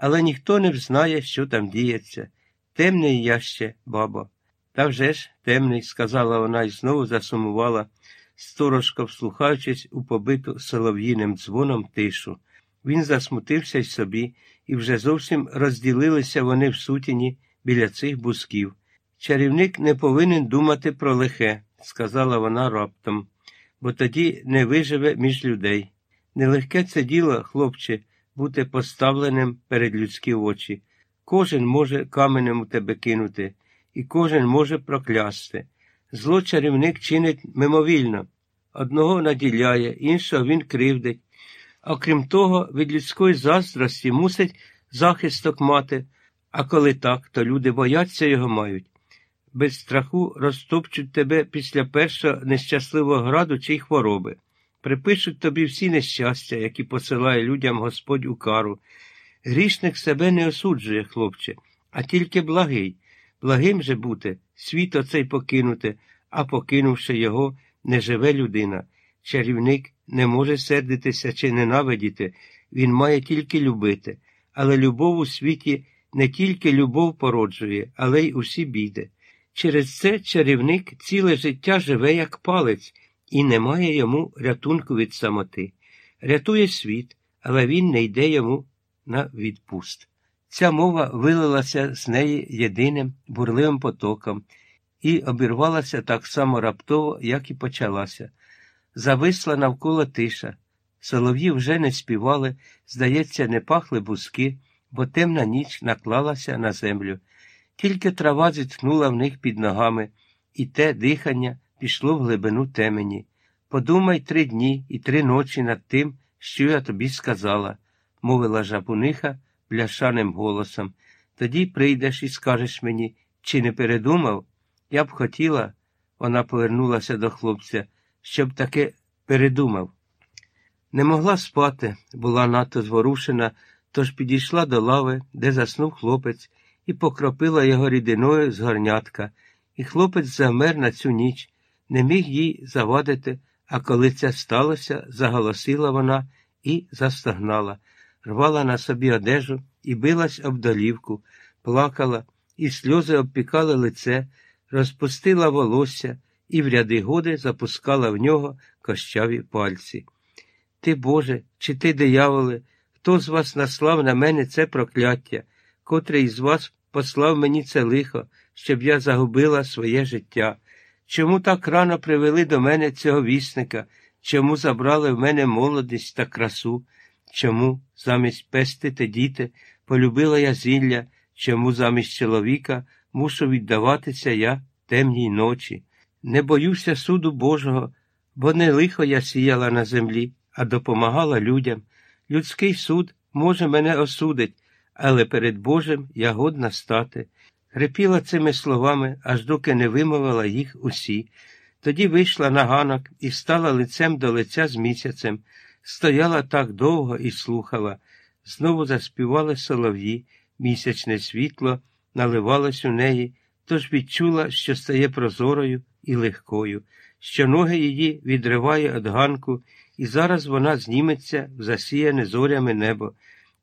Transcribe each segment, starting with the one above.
але ніхто не взнає, що там діється. Темний я ще, бабо. Та вже ж темний, сказала вона і знову засумувала, сторожко вслухаючись у побиту солов'їним дзвоном тишу. Він засмутився й собі, і вже зовсім розділилися вони в сутіні біля цих бусків. Чарівник не повинен думати про лихе, сказала вона раптом, бо тоді не виживе між людей. Нелегке це діло, хлопче, бути поставленим перед людські очі. Кожен може каменем у тебе кинути, і кожен може проклясти. Зло чарівник чинить мимовільно. Одного наділяє, іншого він кривдить. А крім того, від людської заздрості мусить захисток мати, а коли так, то люди бояться його мають. Без страху розтопчуть тебе після першого нещасливого граду чи хвороби, припишуть тобі всі нещастя, які посилає людям Господь у кару. Грішник себе не осуджує, хлопче, а тільки благий. Благим же бути, світ оцей покинути, а покинувши його, не живе людина. Чарівник не може сердитися чи ненавидіти, він має тільки любити. Але любов у світі не тільки любов породжує, але й усі біди. Через це чарівник ціле життя живе як палець, і немає йому рятунку від самоти. Рятує світ, але він не йде йому на відпуст. Ця мова вилилася з неї єдиним бурливим потоком і обірвалася так само раптово, як і почалася. Зависла навколо тиша. Солов'ї вже не співали, здається, не пахли бузки, бо темна ніч наклалася на землю. Тільки трава зітхнула в них під ногами, і те дихання пішло в глибину темені. Подумай три дні і три ночі над тим, що я тобі сказала, мовила жабуниха бляшаним голосом. Тоді прийдеш і скажеш мені, чи не передумав? Я б хотіла, вона повернулася до хлопця, щоб таки передумав. Не могла спати, була надто зворушена, тож підійшла до лави, де заснув хлопець, і покропила його рідиною з горнятка, і хлопець замер на цю ніч, не міг їй завадити, а коли це сталося, заголосила вона і застогнала, рвала на собі одежу і билась об долівку, плакала, і сльози обпікали лице, розпустила волосся і в ряди годи запускала в нього кощаві пальці. Ти, Боже, чи ти, дияволе, хто з вас наслав на мене це прокляття, котрий з вас послав мені це лихо, щоб я загубила своє життя? Чому так рано привели до мене цього вісника? Чому забрали в мене молодість та красу? Чому замість пестити діти полюбила я зілля, чому замість чоловіка мушу віддаватися я темній ночі? Не боюся суду Божого, бо не лихо я сіяла на землі, а допомагала людям. Людський суд може мене осудить, але перед Божим я годна стати. Грипіла цими словами, аж доки не вимовила їх усі. Тоді вийшла на ганок і стала лицем до лиця з місяцем, стояла так довго і слухала. Знову заспівали солов'ї, місячне світло наливалось у неї, тож відчула, що стає прозорою і легкою, що ноги її відриває від ганку, і зараз вона зніметься в засіяне зорями небо.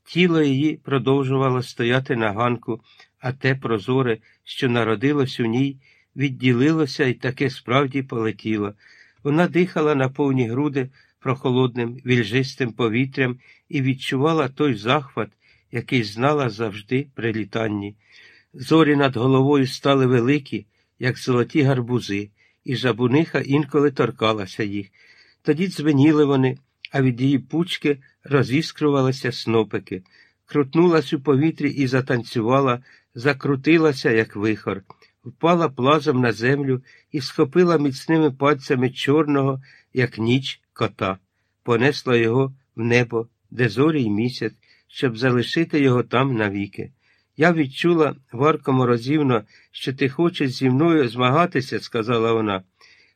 Тіло її продовжувало стояти на ганку, а те прозоре, що народилось у ній, відділилося і таке справді полетіло. Вона дихала на повні груди прохолодним, вільжистим повітрям і відчувала той захват, який знала завжди при літанні. Зорі над головою стали великі, як золоті гарбузи, і жабуниха інколи торкалася їх. Тоді дзвеніли вони, а від її пучки розіскрувалися снопики. Крутнулась у повітрі і затанцювала, закрутилася, як вихор, впала плазом на землю і схопила міцними пальцями чорного, як ніч, кота, понесла його в небо, де зорі й місяць, щоб залишити його там навіки. Я відчула, Варко морозівно, що ти хочеш зі мною змагатися, сказала вона.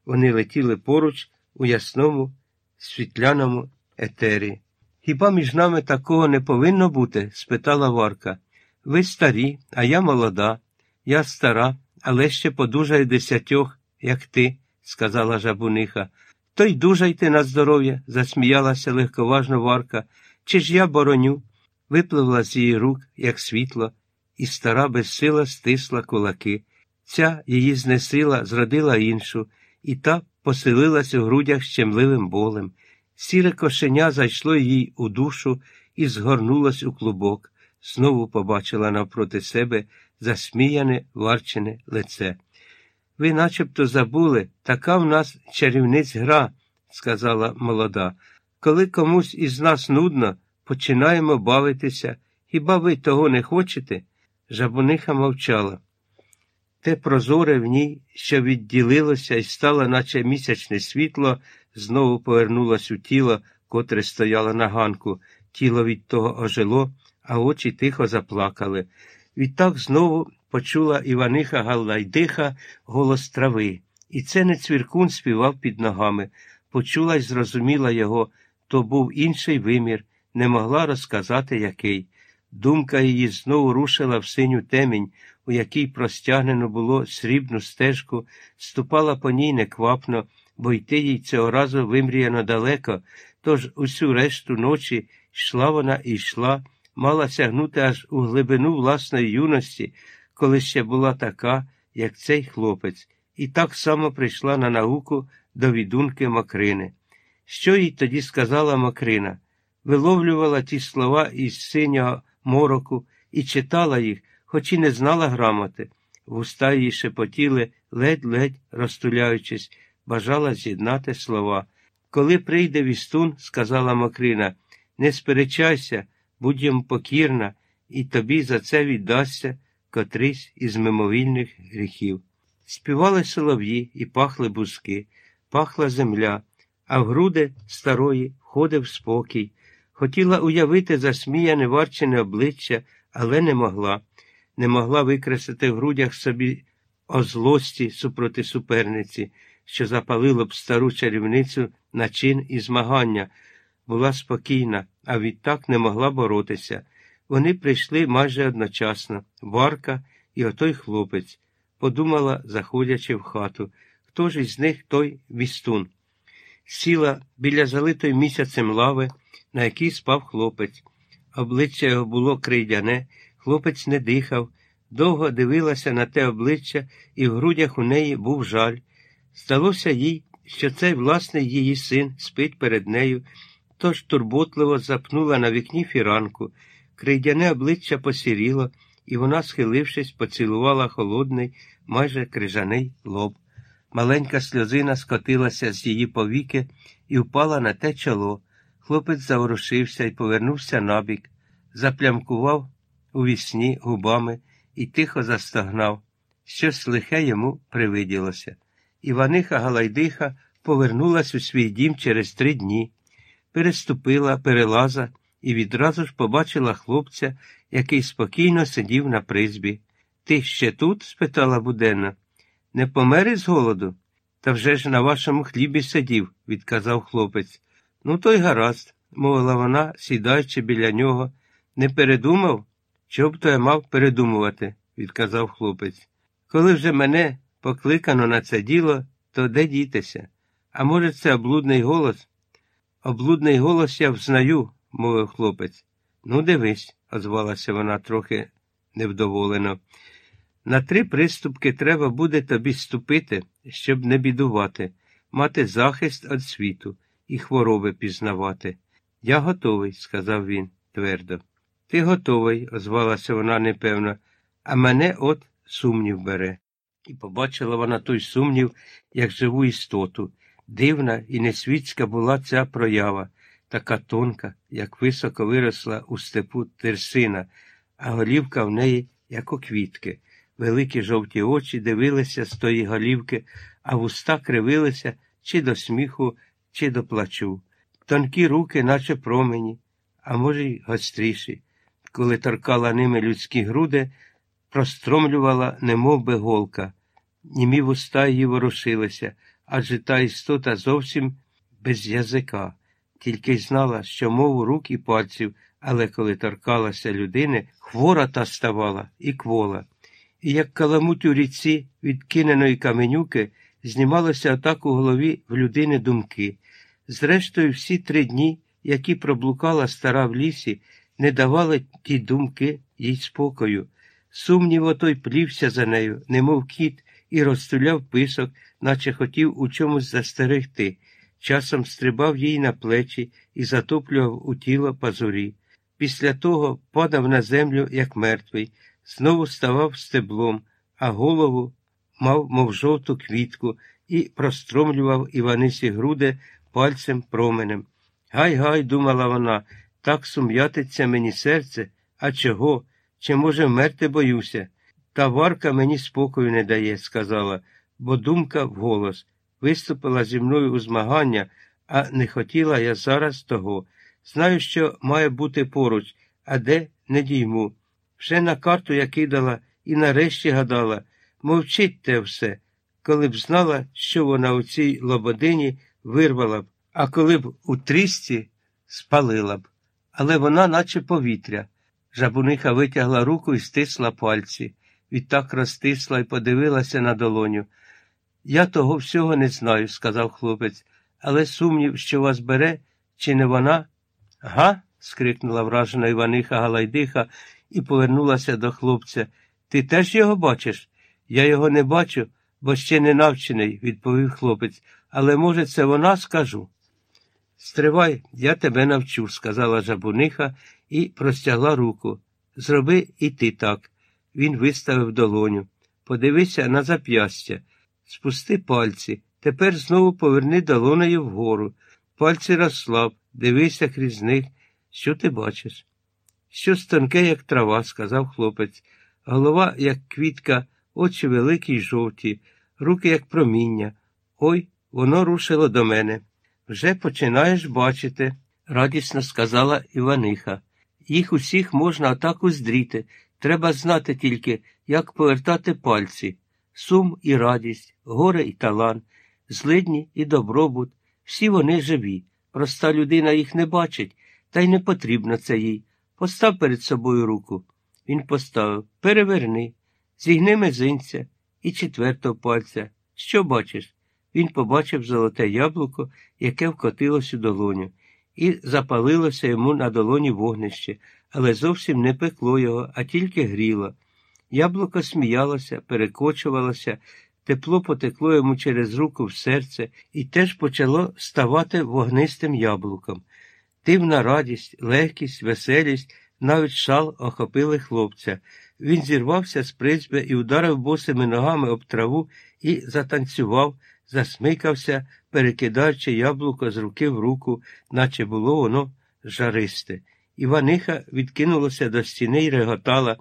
Вони летіли поруч у ясному, світляному етері. Хіба між нами такого не повинно бути? спитала Варка. Ви старі, а я молода. Я стара, але ще подужаю десятьох, як ти, сказала жабуниха. То й дужайте на здоров'я, засміялася легковажно Варка. Чи ж я бороню? випливла з її рук, як світло, і стара безсила стисла кулаки. Ця її знесила, зродила іншу, і та поселилась у грудях щемливим болем. Сіре кошеня зайшло їй у душу і згорнулось у клубок, знову побачила навпроти себе засміяне варчене лице. Ви начебто забули, така в нас чарівниць гра, сказала молода. Коли комусь із нас нудно, починаємо бавитися. Хіба ви того не хочете? Жабуниха мовчала. Те прозоре в ній, що відділилося і стало, наче місячне світло, знову повернулось у тіло, котре стояло на ганку. Тіло від того ожило, а очі тихо заплакали. Відтак знову почула Іваниха Галайдиха голос трави, і це не цвіркун співав під ногами. Почула й зрозуміла його, то був інший вимір, не могла розказати який. Думка її знову рушила в синю темінь, у якій простягнено було срібну стежку, ступала по ній неквапно, бо йти їй цього разу вимріяно далеко, тож усю решту ночі йшла вона і йшла, мала сягнути аж у глибину власної юності, коли ще була така, як цей хлопець, і так само прийшла на науку до відунки Макрини. Що їй тоді сказала Макрина? Виловлювала ті слова із синього мороку і читала їх, хоч і не знала грамоти. Вуста її шепотіли, ледь-ледь розтуляючись, бажала з'єднати слова. Коли прийде вістун, сказала Макрина, не сперечайся, будь йому покірна, і тобі за це віддасться котрийсь із мимовільних гріхів. Співали солов'ї і пахли бузки, пахла земля, а в груди старої входив спокій. Хотіла уявити засміяне варчене обличчя, але не могла, не могла викреслити в грудях собі озлості супроти суперниці, що запалило б стару чарівницю на чин і змагання. Була спокійна, а відтак не могла боротися. Вони прийшли майже одночасно Варка і отой хлопець, подумала, заходячи в хату. Хто ж із них той вістун? Сіла біля залитої місяцем лави, на якій спав хлопець. Обличчя його було крейдяне, хлопець не дихав, довго дивилася на те обличчя, і в грудях у неї був жаль. Здалося їй, що цей власний її син спить перед нею, тож турботливо запнула на вікні фіранку. Крейдяне обличчя посіріло, і вона, схилившись, поцілувала холодний, майже крижаний лоб. Маленька сльозина скотилася з її повіки і впала на те чоло. Хлопець заворушився і повернувся набік, заплямкував у вісні губами і тихо застогнав. Щось лихе йому привиділося. Іваниха Галайдиха повернулась у свій дім через три дні, переступила перелаза і відразу ж побачила хлопця, який спокійно сидів на призбі. Ти ще тут? спитала буденна. Не помер із голоду? Та вже ж на вашому хлібі сидів, відказав хлопець. Ну, то й гаразд, мовила вона, сідаючи біля нього. Не передумав? Чого б то я мав передумувати, відказав хлопець. Коли вже мене покликано на це діло, то де дітися? А може, це облудний голос? Облудний голос я взнаю, мовив хлопець. Ну, дивись, озвалася вона трохи невдоволено. На три приступки треба буде тобі ступити, щоб не бідувати, мати захист від світу і хвороби пізнавати. Я готовий, сказав він твердо. Ти готовий, озвалася вона непевно, а мене от сумнів бере. І побачила вона той сумнів, як живу істоту. Дивна і несвітська була ця проява, така тонка, як високо виросла у степу терсина, а голівка в неї, як у квітки. Великі жовті очі дивилися з тої голівки, а вуста кривилися чи до сміху, чи до плачу. Тонкі руки, наче промені, а може, й гостріші. Коли торкала ними людські груди, простромлювала, немов би голка. Німі вуста її ворушилися, адже та істота зовсім без язика, тільки й знала, що мову рук і пальців, але коли торкалася людини, хвора та ставала і квола. І як каламуть у ріці від киненої каменюки, знімалося отак у голові в людини думки. Зрештою, всі три дні, які проблукала стара в лісі, не давали ті думки їй спокою. Сумнів отой плівся за нею, немов кіт, і розтуляв писок, наче хотів у чомусь застерегти. Часом стрибав їй на плечі і затоплював у тіло пазурі. Після того падав на землю, як мертвий, знову ставав стеблом, а голову мав, мов жовту квітку, і простромлював Іванисі груди пальцем променем. Гай, гай, думала вона, так сум'ятиться мені серце, а чого? Чи, може, вмерти боюся? Та варка мені спокою не дає, сказала, бо думка вголос. Виступила зі мною у змагання, а не хотіла я зараз того. Знаю, що має бути поруч, а де не дійму. Вже на карту я кидала і нарешті гадала мовчить те все, коли б знала, що вона у цій лободині вирвала б, а коли б у трісті спалила б. Але вона, наче повітря. Жабуниха витягла руку і стисла пальці. Відтак розтисла і подивилася на долоню. Я того всього не знаю, сказав хлопець, але сумнів, що вас бере, чи не вона? Га? скрикнула вражена Іваниха Галайдиха і повернулася до хлопця. Ти теж його бачиш? Я його не бачу, бо ще не навчений, відповів хлопець, але, може, це вона скажу. Стривай, я тебе навчу, сказала жабуниха і простягла руку. Зроби і ти так. Він виставив долоню. Подивися на зап'ястя. Спусти пальці. Тепер знову поверни долонею вгору. Пальці розслаб, дивися крізь них. Що ти бачиш? Щось тонке, як трава, сказав хлопець. Голова, як квітка, очі великі й жовті, руки, як проміння. Ой, воно рушило до мене. Вже починаєш бачити, радісно сказала Іваниха. Їх усіх можна отак уздріти. Треба знати тільки, як повертати пальці. Сум і радість, горе і талант, злидні і добробут. Всі вони живі. Проста людина їх не бачить, та й не потрібно це їй. Постав перед собою руку. Він поставив переверни, зігни мизинця і четвертого пальця. Що бачиш? Він побачив золоте яблуко, яке вкотилось у долоню, і запалилося йому на долоні вогнище, але зовсім не пекло його, а тільки гріло. Яблуко сміялося, перекочувалося, тепло потекло йому через руку в серце і теж почало ставати вогнистим яблуком. Дивна радість, легкість, веселість, навіть шал охопили хлопця. Він зірвався з призьби і ударив босими ногами об траву і затанцював, засмикався, перекидаючи яблуко з руки в руку, наче було воно жаристе. Іваниха відкинулася до стіни й реготала.